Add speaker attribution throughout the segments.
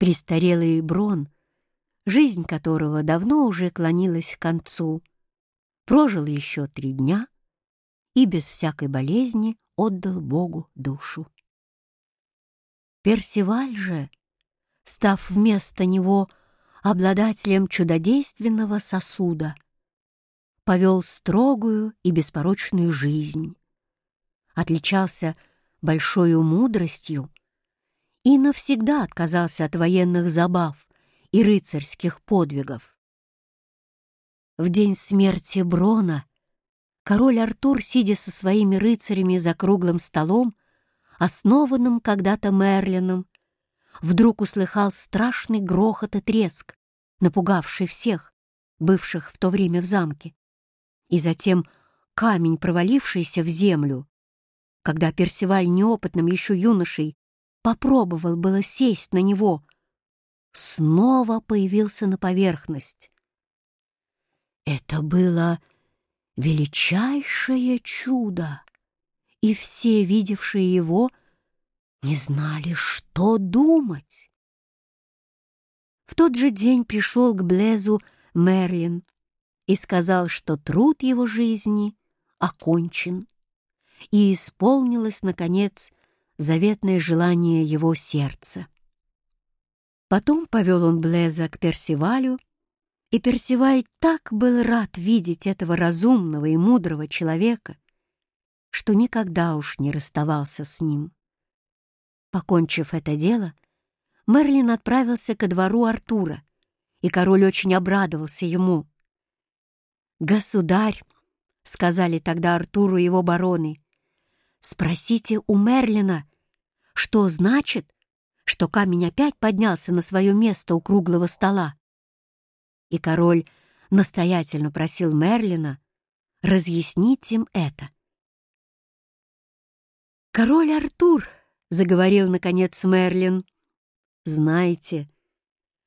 Speaker 1: Престарелый Брон, жизнь которого давно уже клонилась к концу, прожил еще три дня и без всякой болезни отдал Богу душу. Персиваль же, став вместо него обладателем чудодейственного сосуда, повел строгую и беспорочную жизнь, отличался большой мудростью и навсегда отказался от военных забав и рыцарских подвигов. В день смерти Брона король Артур, сидя со своими рыцарями за круглым столом, основанным когда-то Мерлином, вдруг услыхал страшный грохот и треск, напугавший всех, бывших в то время в замке, и затем камень, провалившийся в землю. Когда Персиваль неопытным еще юношей попробовал было сесть на него, снова появился на поверхность. Это было величайшее чудо, и все, видевшие его, не знали, что думать. В тот же день пришел к Блезу Мерлин и сказал, что труд его жизни окончен, и исполнилось, наконец, заветное желание его сердца. Потом повел он Блеза к Персивалю, и Персиваль так был рад видеть этого разумного и мудрого человека, что никогда уж не расставался с ним. Покончив это дело, Мерлин отправился ко двору Артура, и король очень обрадовался ему. «Государь», — сказали тогда Артуру его бароны, — «спросите у Мерлина, что значит, что камень опять поднялся на свое место у круглого стола?» И король настоятельно просил Мерлина разъяснить им это. «Король Артур», — заговорил, наконец, Мерлин, — «знайте,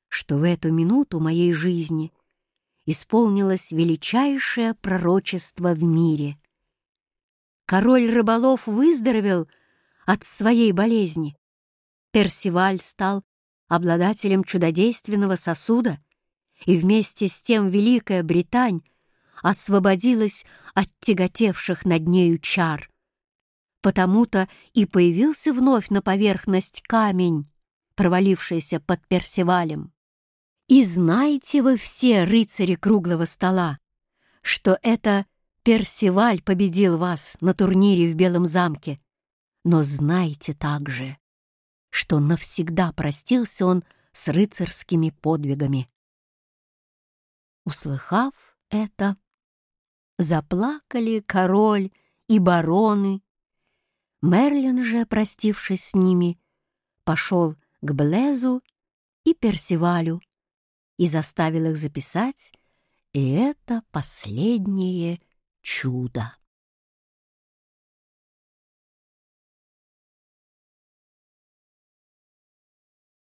Speaker 1: что в эту минуту моей жизни исполнилось величайшее пророчество в мире. Король рыболов выздоровел от своей болезни. Персиваль стал обладателем чудодейственного сосуда, и вместе с тем Великая Британь освободилась от тяготевших над нею чар — Потому-то и появился вновь на поверхность камень, провалившийся под Персивалем. И знаете вы все, рыцари круглого стола, что это Персиваль победил вас на турнире в Белом замке. Но знайте также, что навсегда простился он с рыцарскими подвигами. Услыхав это, заплакали король и бароны, Мерлин же, простившись с ними, пошел к Блезу и Персивалю и заставил их записать и это последнее чудо.